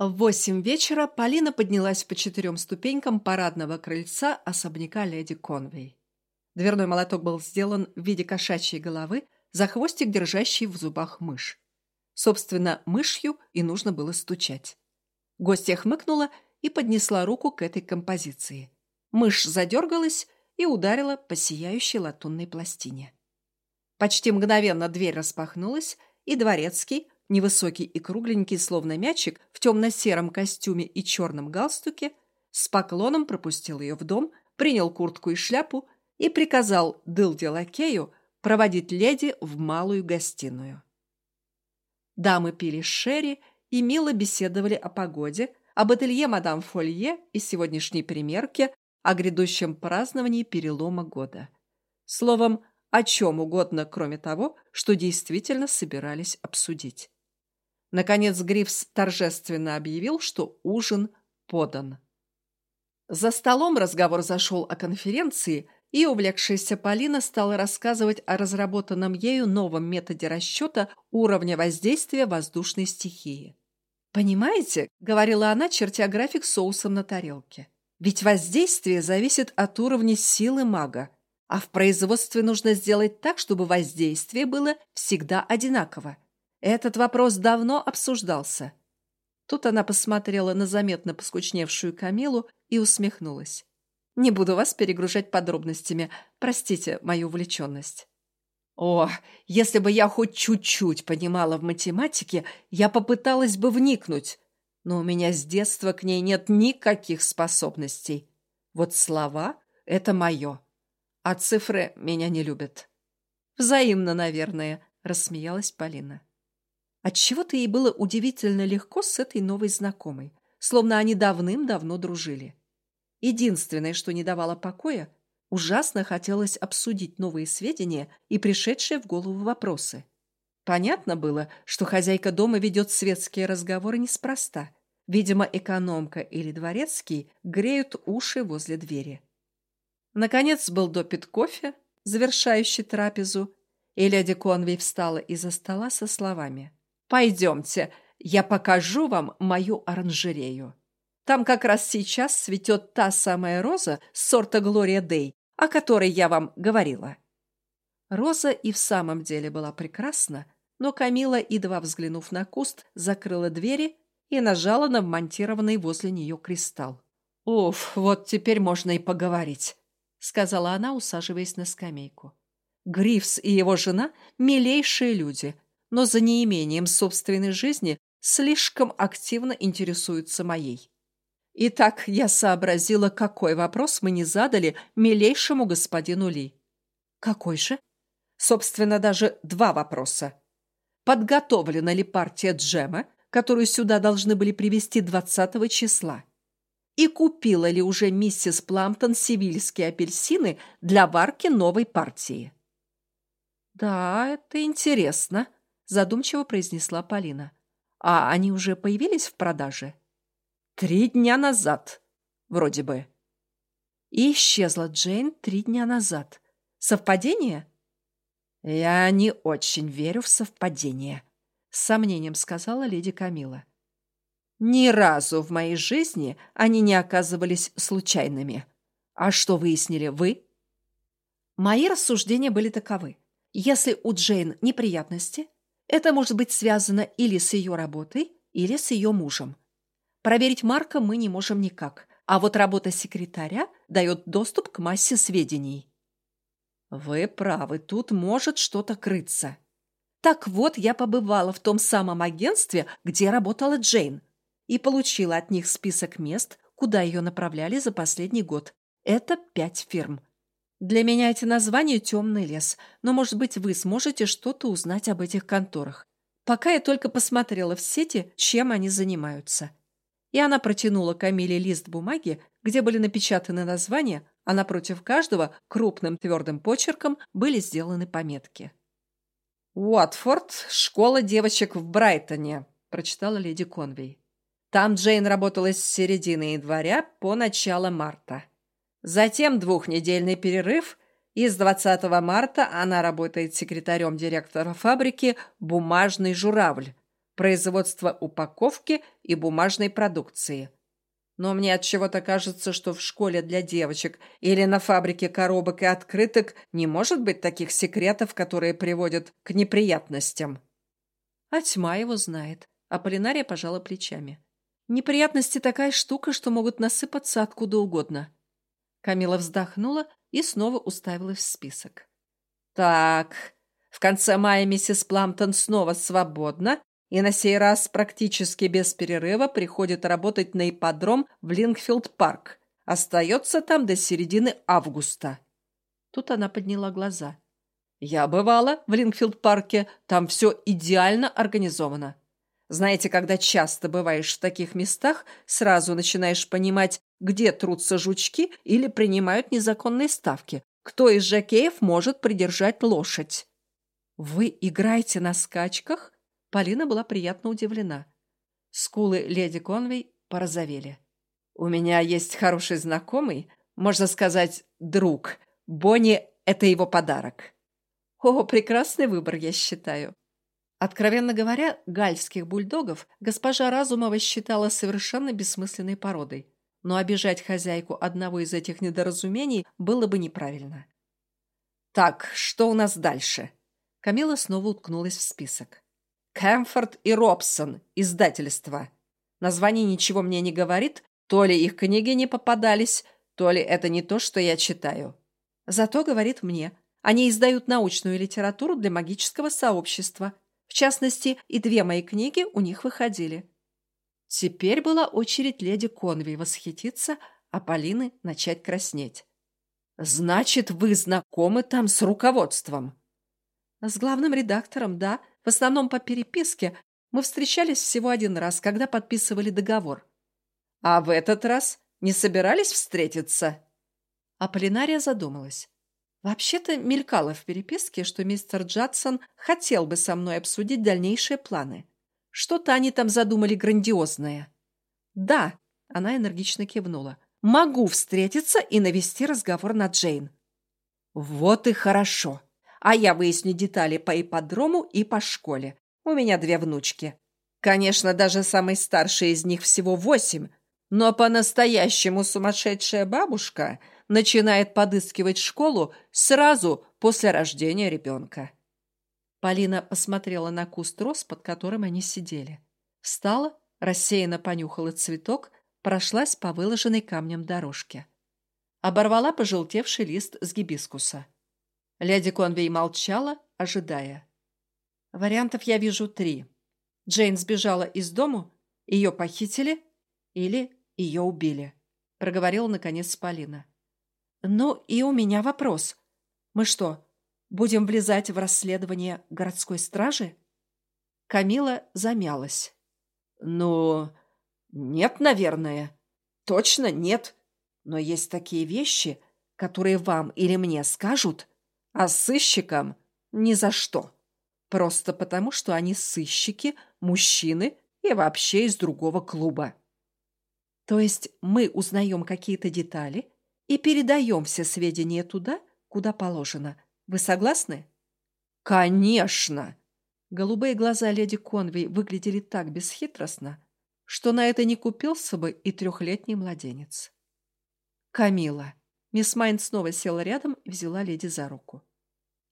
В восемь вечера Полина поднялась по четырем ступенькам парадного крыльца особняка леди Конвей. Дверной молоток был сделан в виде кошачьей головы, за хвостик держащий в зубах мышь. Собственно, мышью и нужно было стучать. Гостья хмыкнула и поднесла руку к этой композиции. Мышь задергалась и ударила по сияющей латунной пластине. Почти мгновенно дверь распахнулась, и дворецкий, невысокий и кругленький, словно мячик, в темно-сером костюме и черном галстуке, с поклоном пропустил ее в дом, принял куртку и шляпу и приказал Дылде-лакею проводить леди в малую гостиную. Дамы пили шерри и мило беседовали о погоде, об ателье мадам Фолье и сегодняшней примерке, о грядущем праздновании перелома года. Словом, о чем угодно, кроме того, что действительно собирались обсудить. Наконец Грифс торжественно объявил, что ужин подан. За столом разговор зашел о конференции, и увлекшаяся Полина стала рассказывать о разработанном ею новом методе расчета уровня воздействия воздушной стихии. «Понимаете», — говорила она, чертя график соусом на тарелке, «ведь воздействие зависит от уровня силы мага, а в производстве нужно сделать так, чтобы воздействие было всегда одинаково. Этот вопрос давно обсуждался. Тут она посмотрела на заметно поскучневшую Камилу и усмехнулась. «Не буду вас перегружать подробностями. Простите мою увлеченность». «О, если бы я хоть чуть-чуть понимала в математике, я попыталась бы вникнуть. Но у меня с детства к ней нет никаких способностей. Вот слова — это мое. А цифры меня не любят». «Взаимно, наверное», — рассмеялась Полина. Отчего-то ей было удивительно легко с этой новой знакомой, словно они давным-давно дружили. Единственное, что не давало покоя, ужасно хотелось обсудить новые сведения и пришедшие в голову вопросы. Понятно было, что хозяйка дома ведет светские разговоры неспроста. Видимо, экономка или дворецкий греют уши возле двери. Наконец был допит кофе, завершающий трапезу, и леди Конвей встала из-за стола со словами – Пойдемте, я покажу вам мою оранжерею. Там как раз сейчас цветет та самая роза сорта Глория Дей, о которой я вам говорила». Роза и в самом деле была прекрасна, но Камила, едва взглянув на куст, закрыла двери и нажала на вмонтированный возле нее кристалл. «Уф, вот теперь можно и поговорить», — сказала она, усаживаясь на скамейку. «Грифс и его жена — милейшие люди, но за неимением собственной жизни слишком активно интересуются моей. Итак, я сообразила, какой вопрос мы не задали милейшему господину Ли. Какой же? Собственно, даже два вопроса. Подготовлена ли партия джема, которую сюда должны были привезти 20 числа? И купила ли уже миссис Пламптон сивильские апельсины для варки новой партии? Да, это интересно, задумчиво произнесла Полина. «А они уже появились в продаже?» «Три дня назад, вроде бы». И исчезла Джейн три дня назад. Совпадение? «Я не очень верю в совпадение», — с сомнением сказала леди Камила. «Ни разу в моей жизни они не оказывались случайными. А что выяснили вы?» Мои рассуждения были таковы. Если у Джейн неприятности, это может быть связано или с ее работой, или с ее мужем. Проверить Марка мы не можем никак, а вот работа секретаря дает доступ к массе сведений. Вы правы, тут может что-то крыться. Так вот, я побывала в том самом агентстве, где работала Джейн, и получила от них список мест, куда ее направляли за последний год. Это пять фирм. Для меня эти названия темный лес, но, может быть, вы сможете что-то узнать об этих конторах. Пока я только посмотрела в сети, чем они занимаются. И она протянула Камиле лист бумаги, где были напечатаны названия, а напротив каждого крупным твердым почерком были сделаны пометки. «Уотфорд, школа девочек в Брайтоне», – прочитала леди Конвей. Там Джейн работала с середины января по начало марта. Затем двухнедельный перерыв, и с 20 марта она работает секретарем директора фабрики «Бумажный журавль», производства упаковки и бумажной продукции. Но мне от чего-то кажется, что в школе для девочек или на фабрике коробок и открыток не может быть таких секретов, которые приводят к неприятностям. А тьма его знает. А Полинария пожала плечами. Неприятности такая штука, что могут насыпаться откуда угодно. Камила вздохнула и снова уставилась в список. Так, в конце мая миссис Пламптон снова свободна и на сей раз практически без перерыва приходит работать на ипподром в Лингфилд-парк. Остается там до середины августа. Тут она подняла глаза. Я бывала в Лингфилд-парке, там все идеально организовано. Знаете, когда часто бываешь в таких местах, сразу начинаешь понимать, где трутся жучки или принимают незаконные ставки, кто из жокеев может придержать лошадь. «Вы играете на скачках?» Полина была приятно удивлена. Скулы леди Конвей порозовели. «У меня есть хороший знакомый, можно сказать, друг. Бонни — это его подарок». «О, прекрасный выбор, я считаю. Откровенно говоря, гальских бульдогов госпожа Разумова считала совершенно бессмысленной породой, но обижать хозяйку одного из этих недоразумений было бы неправильно. «Так, что у нас дальше?» Камила снова уткнулась в список. «Кэмфорд и Робсон, издательство. Название ничего мне не говорит, то ли их книги не попадались, то ли это не то, что я читаю. Зато говорит мне, они издают научную литературу для магического сообщества, в частности, и две мои книги у них выходили. Теперь была очередь леди Конвей восхититься, а Полины начать краснеть. «Значит, вы знакомы там с руководством?» «С главным редактором, да. В основном по переписке. Мы встречались всего один раз, когда подписывали договор». «А в этот раз не собирались встретиться?» Аполлинария задумалась. Вообще-то мелькало в переписке, что мистер Джадсон хотел бы со мной обсудить дальнейшие планы. Что-то они там задумали грандиозное. «Да», — она энергично кивнула, — «могу встретиться и навести разговор на Джейн». «Вот и хорошо. А я выясню детали по ипподрому и по школе. У меня две внучки. Конечно, даже самой старшей из них всего восемь, но по-настоящему сумасшедшая бабушка начинает подыскивать школу сразу после рождения ребенка. Полина посмотрела на куст роз, под которым они сидели. Встала, рассеянно понюхала цветок, прошлась по выложенной камнем дорожке. Оборвала пожелтевший лист с гибискуса. Леди Конвей молчала, ожидая. Вариантов я вижу три. Джейн сбежала из дому, ее похитили или ее убили, проговорила наконец Полина. Ну и у меня вопрос. Мы что, будем влезать в расследование городской стражи? Камила замялась. Ну, нет, наверное. Точно нет. Но есть такие вещи, которые вам или мне скажут, а сыщикам ни за что. Просто потому, что они сыщики, мужчины и вообще из другого клуба. То есть мы узнаем какие-то детали, и передаем все сведения туда, куда положено. Вы согласны? Конечно! Голубые глаза леди Конвей выглядели так бесхитростно, что на это не купился бы и трехлетний младенец. Камила. Мисс Майн снова села рядом и взяла леди за руку.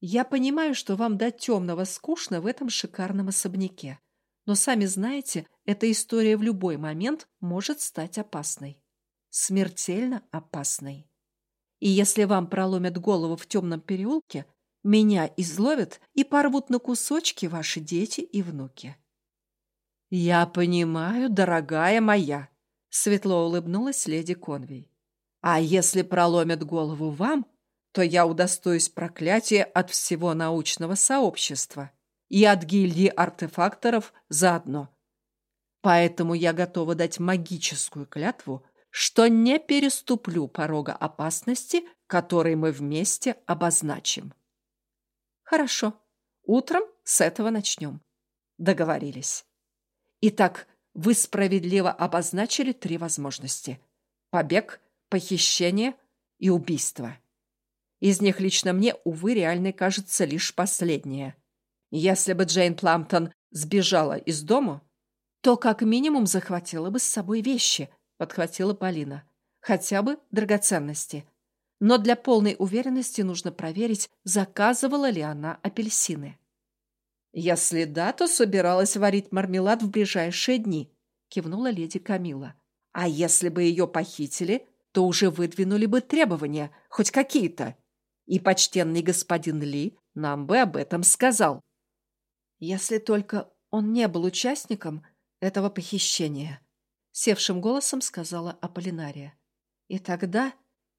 «Я понимаю, что вам до темного скучно в этом шикарном особняке, но сами знаете, эта история в любой момент может стать опасной. Смертельно опасной. И если вам проломят голову в темном переулке, меня изловят и порвут на кусочки ваши дети и внуки. «Я понимаю, дорогая моя», — светло улыбнулась леди Конвей. «А если проломят голову вам, то я удостоюсь проклятия от всего научного сообщества и от гильдии артефакторов заодно. Поэтому я готова дать магическую клятву, что не переступлю порога опасности, который мы вместе обозначим. Хорошо. Утром с этого начнем. Договорились. Итак, вы справедливо обозначили три возможности. Побег, похищение и убийство. Из них лично мне, увы, реальной кажется лишь последнее. Если бы Джейн Пламптон сбежала из дома, то как минимум захватила бы с собой вещи, подхватила Полина. Хотя бы драгоценности. Но для полной уверенности нужно проверить, заказывала ли она апельсины. «Если да, то собиралась варить мармелад в ближайшие дни», — кивнула леди Камила. «А если бы ее похитили, то уже выдвинули бы требования, хоть какие-то. И почтенный господин Ли нам бы об этом сказал». «Если только он не был участником этого похищения», — севшим голосом сказала Аполлинария. «И тогда...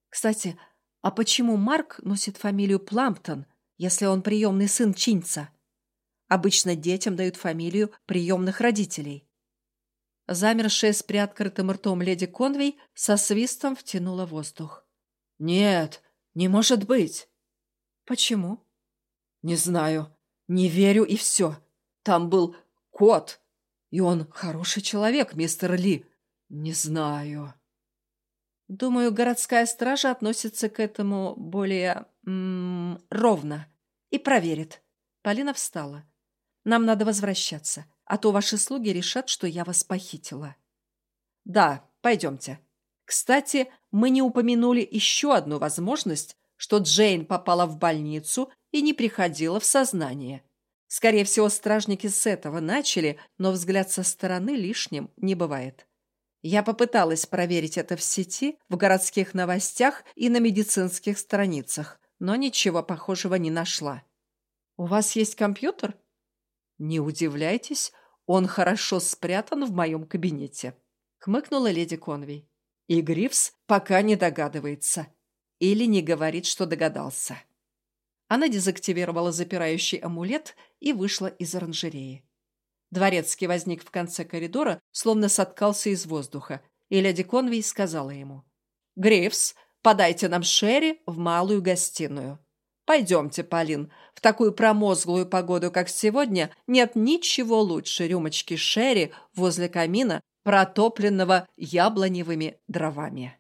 Кстати, а почему Марк носит фамилию Пламптон, если он приемный сын Чинца?» Обычно детям дают фамилию приемных родителей. Замершая с приоткрытым ртом леди Конвей со свистом втянула воздух. «Нет, не может быть!» «Почему?» «Не знаю. Не верю и все. Там был кот, и он хороший человек, мистер Ли. Не знаю». Думаю, городская стража относится к этому более м -м, ровно и проверит. Полина встала. Нам надо возвращаться, а то ваши слуги решат, что я вас похитила. Да, пойдемте. Кстати, мы не упомянули еще одну возможность, что Джейн попала в больницу и не приходила в сознание. Скорее всего, стражники с этого начали, но взгляд со стороны лишним не бывает. Я попыталась проверить это в сети, в городских новостях и на медицинских страницах, но ничего похожего не нашла. «У вас есть компьютер?» «Не удивляйтесь, он хорошо спрятан в моем кабинете», — хмыкнула леди Конвей. И Грифс пока не догадывается. Или не говорит, что догадался. Она дезактивировала запирающий амулет и вышла из оранжереи. Дворецкий возник в конце коридора, словно соткался из воздуха, и леди Конвей сказала ему. «Грифс, подайте нам Шерри в малую гостиную». Пойдемте, Полин. В такую промозглую погоду, как сегодня, нет ничего лучше рюмочки шерри возле камина, протопленного яблоневыми дровами.